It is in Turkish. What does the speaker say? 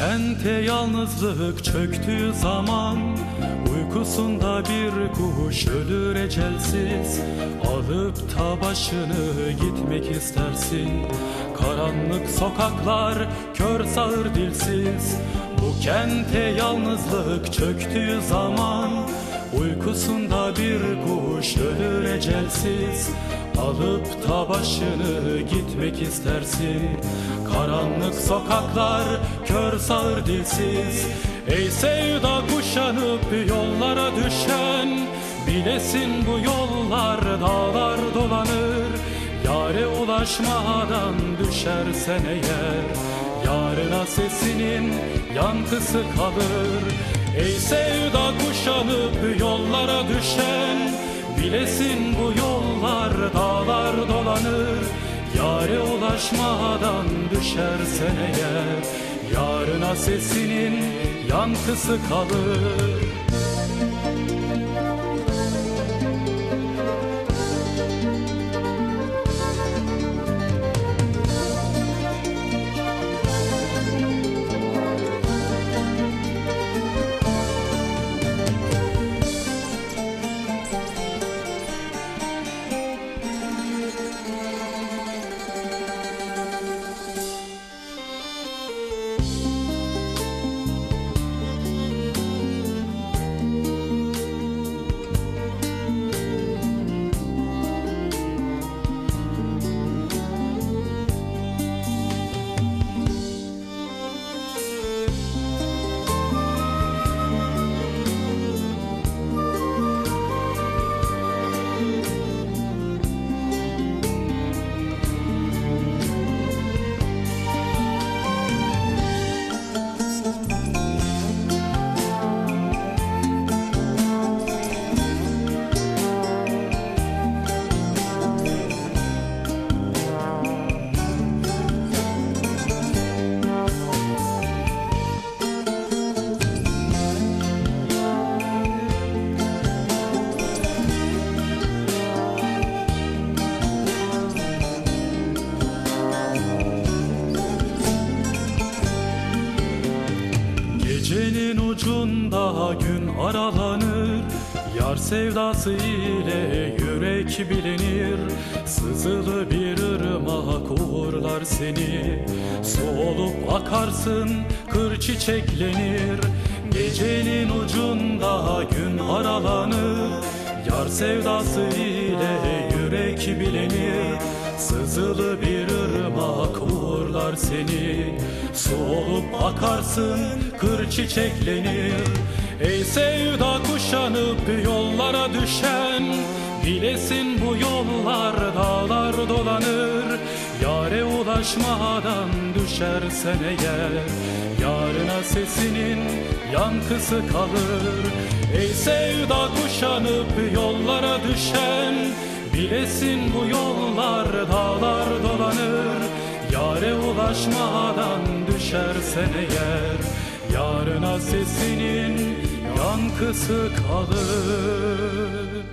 Kente yalnızlık çöktüğü zaman. Uykusunda bir kuş ölür ecelsiz. Alıp ta başını gitmek istersin. Karanlık sokaklar kör sağır dilsiz. Bu kente yalnızlık çöktüğü zaman. Uykusunda bir kuş ölür ecelsiz Alıp ta başını gitmek istersin. Karanlık sokaklar kör sağır dilsiz. Ey sevda kuşanıp yollara düşen Bilesin bu yollar dağlar dolanır. Yare ulaşmadan düşersen eğer Yarına sesinin yankısı kalır. Ey sevda kuşanıp yollara düşen Bilesin bu dolanır Yare ulaşmadan düşersen eğer Yarına sesinin yankısı kalır Gecenin ucunda gün aralanır. Yar sevdası ile yürek bilinir. Sızılı bir ırmak uğurlar seni. Su olup akarsın kır çiçeklenir. Gecenin ucunda gün aralanır. Yar sevdası ile yürek bilinir. Sızılı bir ırmak seni. Su olup akarsın kır çiçeklenir Ey sevda kuşanıp yollara düşen. Bilesin bu yollar dağlar dolanır. Yare ulaşmadan düşersen eğer Yarına sesinin yankısı kalır. Ey sevda kuşanıp yollara düşen. Bilesin bu yollar dağlar dolanır Yare ulaşmadan düşersen eğer Yarına sesinin yankısı kalır